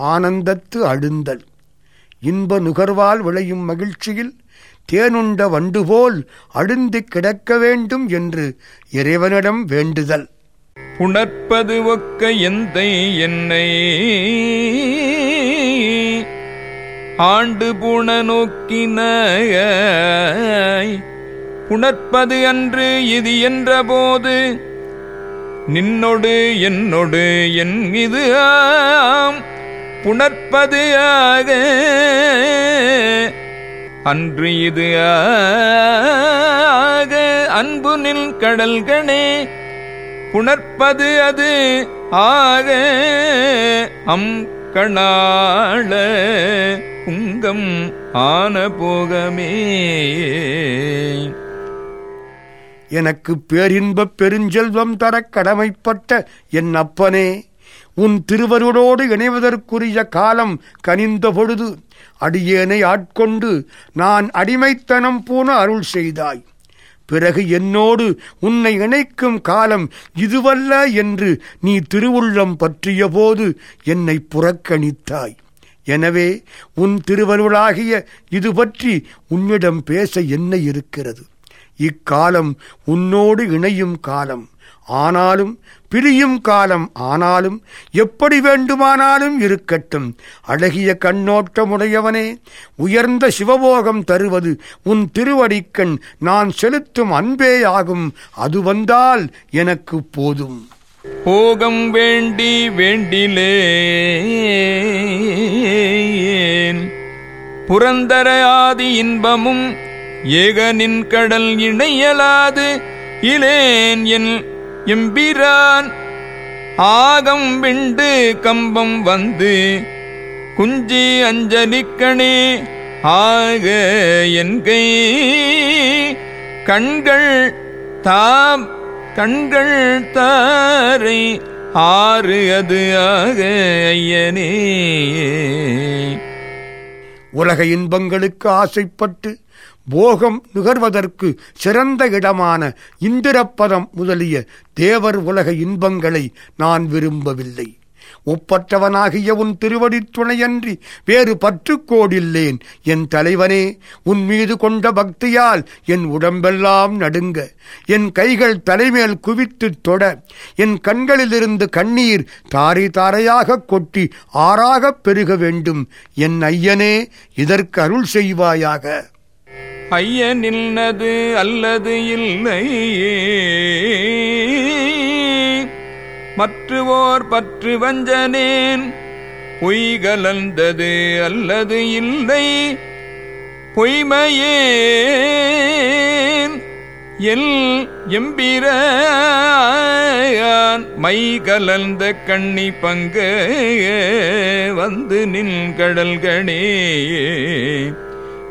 ஆனந்தத்து அழுந்தல். இன்ப நுகர்வால் விளையும் மகிழ்ச்சியில் தேனுண்ட வண்டுபோல் அழுந்து கிடக்க வேண்டும் என்று இறைவனிடம் வேண்டுதல். புணர்ப்பது ஒக்க எந்தை என்னை? ஆண்டு புண நோக்கின புணர்ப்பது அன்று இது என்றபோது நின்னொடு என்னொடு என் இது ஆம். புணர்ப்பது ஆக அன்று இது ஆக அன்பு நில் கடல்கணே புணர்ப்பது அது ஆக. அம் கணாள உங்கம் ஆன போகமே. எனக்கு பேரின்பப் பெருஞ்செல்வம் தரக் கடமைப்பட்ட என் அப்பனே. உன் திருவருளோடு இணைவதற்குரிய காலம் கனிந்த பொழுது அடியேனை ஆட்கொண்டு நான் அடிமைத்தனம் பூன அருள் செய்தாய். பிறகு என்னோடு உன்னை இணைக்கும் காலம் இதுவல்ல என்று நீ திருவுள்ளம் பற்றிய போது என்னை புறக்கணித்தாய். எனவே உன் திருவருளாகிய இது பற்றி உன்னிடம் பேச என்ன இருக்கிறது? இக்காலம் உன்னோடு இணையும் காலம். ஆனாலும் பிரியும் காலம் ஆனாலும் எப்படி வேண்டுமானாலும் இருக்கட்டும். அழகிய கண்ணோட்டமுடையவனே உயர்ந்த சிவபோகம் தருவது உன் திருவடிக்கண். நான் செலுத்தும் அன்பேயாகும் அது வந்தால் எனக்கு போதும். போகம் வேண்டி வேண்டிலேன் புரந்தர ஆதி இன்பமும் ஏகனின் கடல் இணையலாது இலேன் என் எம்பிரான். ஆகம் விண்டு கம்பம் வந்து குஞ்சி அஞ்சலிக்கணே ஆக என் கை. கண்கள் தாம் கண்கள் தாரை ஆறு அது ஆக ஐயனே. உலக இன்பங்களுக்கு ஆசைப்பட்டு போகம் நுகர்வதற்கு சிறந்த இடமான இந்திரப்பதம் முதலிய தேவர் உலக இன்பங்களை நான் விரும்பவில்லை. ஒப்பற்றவனாகிய உன் திருவடித் துணையன்றி வேறு பற்றுக்கோடில்லேன். என் தலைவனே உன் மீது கொண்ட பக்தியால் என் உடம்பெல்லாம் நடுங்க. என் கைகள் தலைமேல் குவித்துத் தொட. என் கண்களிலிருந்து கண்ணீர் தாரை தாரையாகக் கொட்டி ஆறாகப் பெருக வேண்டும். என் ஐயனே இதற்கு அருள் செய்வாயாக. ஐயனில்லது அல்லது இல்லை மற்றுவோர் பற்று வஞ்சனேன் பொய் கலந்தது அல்லது இல்லை? பொய்மையேன் எல் எம்பிரான் மை கலந்த கண்ணி பங்கு வந்து நின் கடல்கணே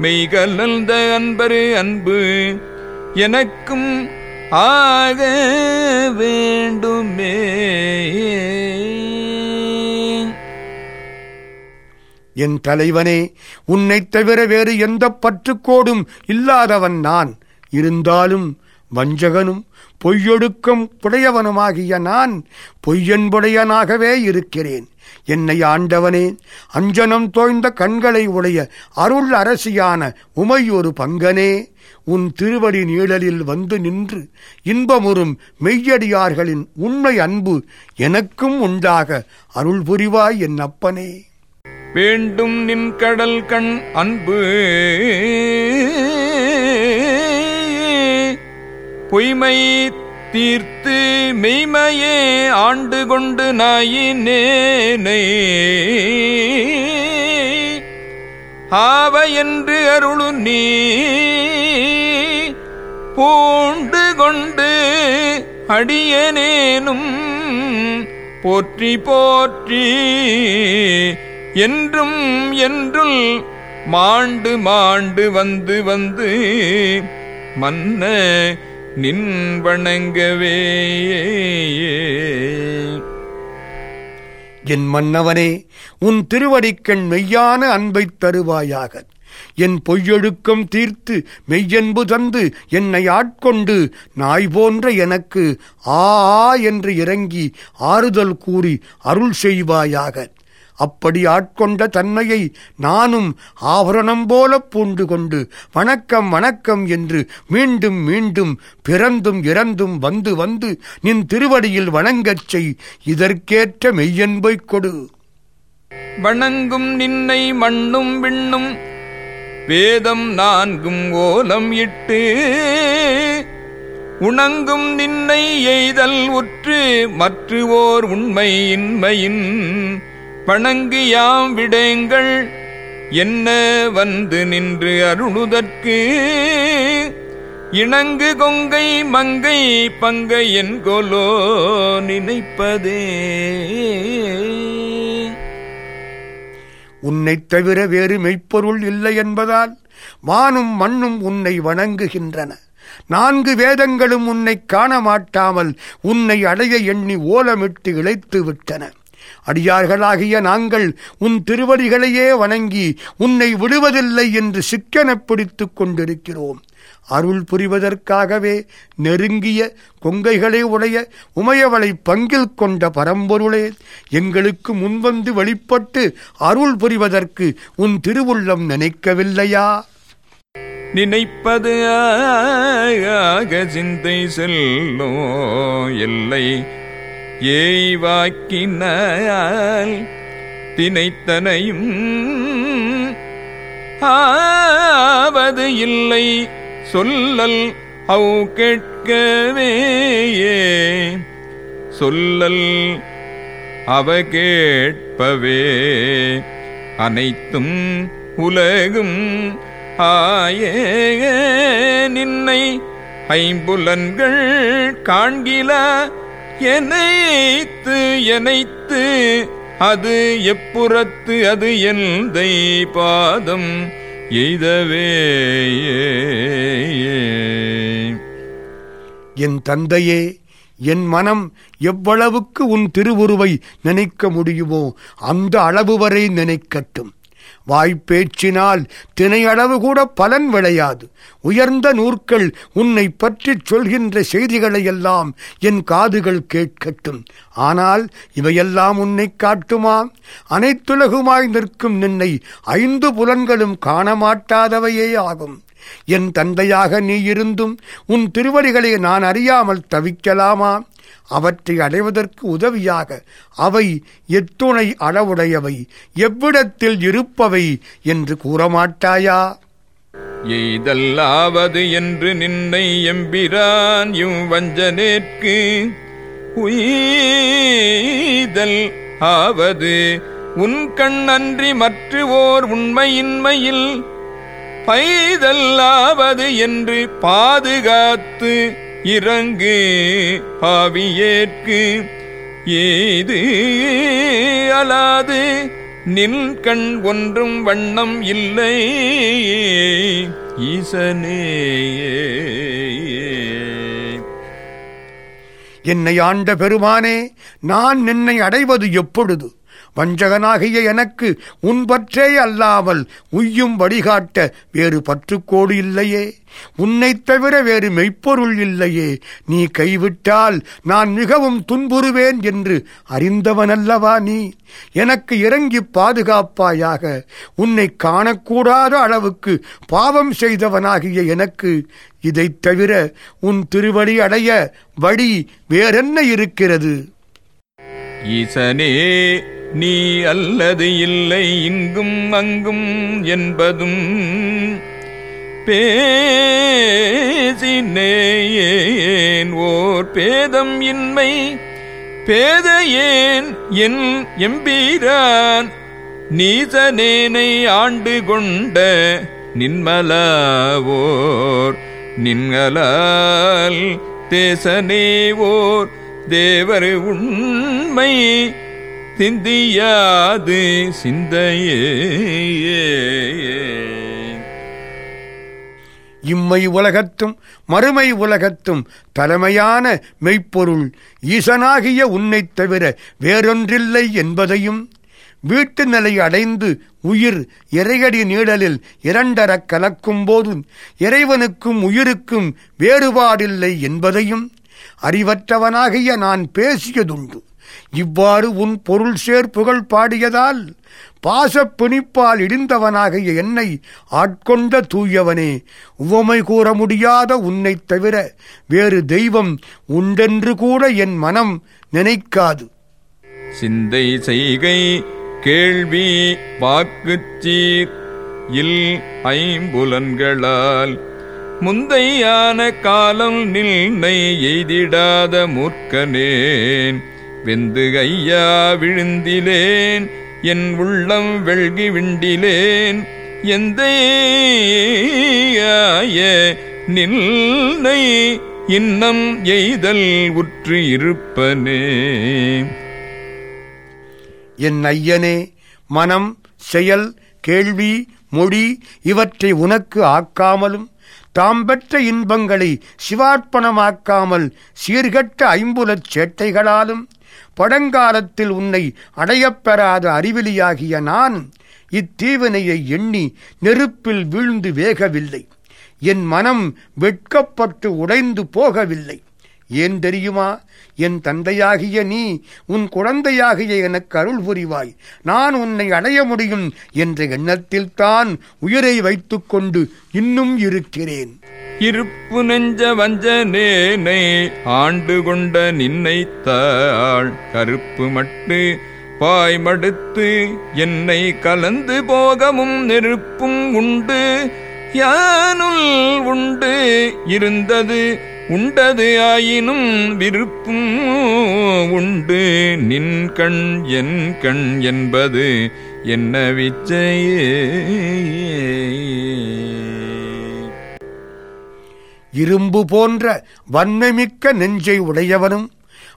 மெய்கலந்த அன்பரு அன்பு எனக்கும் ஆக வேண்டுமே. என் தலைவனே உன்னைத் தவிர வேறு எந்த பற்றுக்கோடும் இல்லாதவன் நான். இருந்தாலும் வஞ்சகனும் பொய்யொடுக்கம் புடையவனுமாகிய நான் பொய்யன்புடையனாகவே இருக்கிறேன். என்னை ஆண்டவனே அஞ்சனம் தோய்ந்த கண்களை உடைய அருள் அரசியான உமையொரு பங்கனே உன் திருவடி நீழலில் வந்து நின்று இன்பமுறும் மெய்யடியார்களின் உண்மை அன்பு எனக்கும் உண்டாக அருள் புரிவாய் என் அப்பனே. வேண்டும் நின் கடல் கண் அன்பு. பொய்மை தீர்த்து மெய்மையே ஆண்டு கொண்டு நாயினேனை. ஆவ என்று அருளு நீ பூண்டு கொண்டு அடியனேனும் போற்றி போற்றி என்றும் என்றுள் மாண்டு மாண்டு வந்து வந்து மன்ன நின் வணங்கவே என் மன்னவனே உன் திருவடிக்கண் மெய்யான அன்பைத் தருவாயாக. என் பொய்யொழுக்கம் தீர்த்து மெய்யன்பு தந்து என்னை ஆட்கொண்டு நாய் போன்ற எனக்கு ஆ ஆ என்று இறங்கி ஆறுதல் கூறி அருள் செய்வாயாக. அப்படி ஆட்கொண்ட தன்மையை நானும் ஆபரணம் போல பூண்டு கொண்டு வணக்கம் வணக்கம் என்று மீண்டும் மீண்டும் பிறந்தும் இறந்தும் வந்து வந்து நின் திருவடியில் வணங்கச் செய். இதற்கேற்ற மெய்யன்பைக் கொடு. வணங்கும் நின்னை மண்ணும் விண்ணும் வேதம் நான்கும் ஓலம் இட்டு உணங்கும் நின்னை எய்தல் உற்று மற்றுவோர் உண்மையின்மையின் உண்மை இன்மையின் பணங்கியாம் விடேங்கள். என்ன வந்து நின்று அருணுதற்கு? இணங்கு கொங்கை மங்கை பங்கை என்கொலோ நினைப்பதே. உன்னைத் தவிர வேறு மெய்ப்பொருள் இல்லை என்பதால் வானும் மண்ணும் உன்னை வணங்குகின்றன. நான்கு வேதங்களும் உன்னை காண மாட்டாமல் உன்னை அடைய எண்ணி ஓலமிட்டு இழைத்து விட்டன. அடியார்களாகிய நாங்கள் உன் திருவடிகளையே வணங்கி உன்னை விடுவதில்லை என்று சிக்கனப் பிடித்துக் கொண்டிருக்கிறோம். அருள் புரிவதற்காகவே நெருங்கிய கொங்கைகளை உடைய உமையவளை பங்கில் கொண்ட பரம்பொருளே எங்களுக்கு முன்வந்து வெளிப்பட்டு அருள் புரிவதற்கு உன் திருவுள்ளம் நினைக்கவில்லையா? நினைப்பது ஆக சிந்தை செல்லோ எல்லை ஏய்வாக்கினால் தினைத்தனையும் ஆவது இல்லை. சொல்லல் அவு கேட்கவே சொல்லல் அவ கேட்பவே. அனைத்தும் உலகும் ஆயே. நின்னை ஐம்புலன்கள் காண்கில எனைத்து எனைத்து அது எப்புறத்து அது எந்தை பாதம் எய்தவே என் தந்தையே என் மனம் எவ்வளவுக்கு உன் திருவுருவை நினைக்க முடியுமோ அந்த அளவு வரை நினைக்கட்டும். வாய்ப்பேச்சினால் தினையளவு கூட பலன் விளையாது. உயர்ந்த நூற்கள் உன்னை பற்றிச் சொல்கின்ற செய்திகளையெல்லாம் என் காதுகள் கேட்கட்டும். ஆனால் இவையெல்லாம் உன்னை காட்டுமா? அனைத்துலகுமாய் நிற்கும் நின்னை ஐந்து புலன்களும் காணமாட்டாதவையே ஆகும். என் தந்தையாக நீ இருந்தும் உன் திருவடிகளை நான் அறியாமல் தவிக்கலாமா? அவற்றை அடைவதற்கு உதவியாக அவை எத்துணை அளவுடையவை. எவ்விடத்தில் இருப்பவை என்று கூறமாட்டாயா? எய்தல்லாவது என்று நின்னை எம்பிரான் இவ் வஞ்சனேற்கு உய்தல் ஆவது உன் கண் அன்றி மற்று ஓர் உண்மையின்மையில் பைதல்லாவது என்று பாதுகாத்து இறங்கு பாவியேற்கு. ஏது அலாது? நின் கண் ஒன்றும் வண்ணம் இல்லை. ஈசனே என்னை ஆண்ட பெருமானே நான் நின்னை அடைவது எப்பொழுது? வஞ்சகனாகிய எனக்கு உன் பற்றே அல்லாமல் உய்யும் வழிகாட்ட வேறு பற்றுக்கோடு இல்லையே. உன்னைத் தவிர வேறு மெய்ப்பொருள் இல்லையே. நீ கைவிட்டால் நான் மிகவும் துன்புறுவேன் என்று அறிந்தவனல்லவா நீ. எனக்கு இறங்கி பாதுகாப்பாயாக உன்னை காணக்கூடாத அளவுக்கு பாவம் செய்தவனாகிய எனக்கு. இதைத் தவிர உன் திருவடி அடைய வழி வேறென்ன இருக்கிறது? ஈசனே நீ அல்லது இல்லை இங்கும் அங்கும் என்பதும் பேசினேன் ஓர் பேதம் இன்மை ஏன் என் எம்பீரான். நீசனேனை ஆண்டு கொண்ட நின்மலாவோர் நின்களால் தேசனேவோர் தேவர் உண்மை சிந்தியாது சிந்தையே. இம்மை உலகத்தும் மறுமை உலகத்தும் தலைமையான மெய்ப்பொருள் ஈசனாகிய உன்னைத் தவிர வேறொன்றில்லை என்பதையும் வீட்டு நிலை அடைந்து உயிர் இறையடி நீடலில் இரண்டரக் கலக்கும்போது இறைவனுக்கும் உயிருக்கும் வேறுபாடில்லை என்பதையும் அறிவற்றவனாகிய நான் பேசியதுண்டு. இவ்வாறு உன் பொருள் சேர் புகழ் பாடியதால் பாசப் பிணிப்பால் இடிந்தவனாகிய என்னை ஆட்கொண்ட தூயவனே உவமை கூற முடியாத உன்னைத் தவிர வேறு தெய்வம் உண்டென்று கூட என் மனம் நினைக்காது. சிந்தை செய்கை கேள்வி வாக்குச்சீர் இல் ஐம்புலன்களால் முந்தையான காலம் நில்னை எய்திடாத மூர்க்கனேன். வெந்து ஐயா விழுந்திலேன் என் உள்ளம் வெள்கி விண்டிலேன் எந்த நில்லை இன்னம் எய்தல் உற்று இருப்பனே. என் ஐயனே மனம் செயல் கேள்வி மொழி இவற்றை உனக்கு ஆக்காமலும் தாம் பெற்ற இன்பங்களை சிவார்ப்பணமாக்காமல் சீர்கட்ட ஐம்புலச் சேட்டைகளாலும் பழங்காலத்தில் உன்னை அடையப்பெறாத அறிவிலியாகிய நான் இத்தீவினையை எண்ணி நெருப்பில் வீழ்ந்து வேகவில்லை. என் மனம் வெட்கப்பட்டு உடைந்து போகவில்லை. ஏன் தெரியுமா? என் தந்தையாகிய நீ உன் குழந்தையாகிய எனக்கு அருள் புரிவாய். நான் உன்னை அடைய முடியும் என்ற எண்ணத்தில்தான் உயிரை வைத்துக்கொண்டு இன்னும் இருக்கிறேன். இருப்பு நெஞ்ச வஞ்சனேனை ஆண்டு கொண்ட நின்னை தாள் கருப்பு மட்டு பாய்மடுத்து என்னை கலந்து போகமும் நெருப்பும் உண்டு. யானுள் உண்டு இருந்தது உண்டது ஆயினும் விருப்பும் உண்டு. நின் கண் என் கண் என்பது என்ன விச்சையே? இரும்பு போன்ற வன்மைமிக்க நெஞ்சை உடையவனும்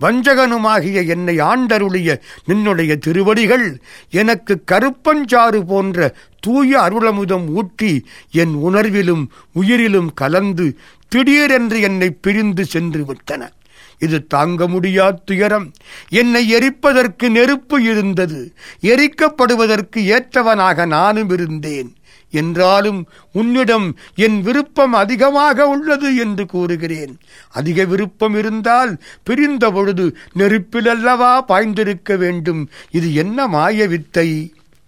வஞ்சகனுமாகிய என்னை ஆண்டருளிய நின்னுடைய திருவடிகள் எனக்கு கருப்பஞ்சாறு போன்ற தூய அருளமுதம் ஊட்டி என் உணர்விலும் உயிரிலும் கலந்து திடீரென்று என்னை பிரிந்து சென்று விட்டன. இது தாங்க முடியா துயரம். என்னை எரிப்பதற்கு நெருப்பு இருந்தது. எரிக்கப்படுவதற்கு ஏற்றவனாக நானும் இருந்தேன். என்றாலும் உன்னிடம் என் விருப்பம் அதிகமாக உள்ளது என்று கூறுகிறேன். அதிக விருப்பம் இருந்தால் பிரிந்த பொழுது நெருப்பிலல்லவா பாய்ந்திருக்க வேண்டும். இது என்ன மாய வித்தை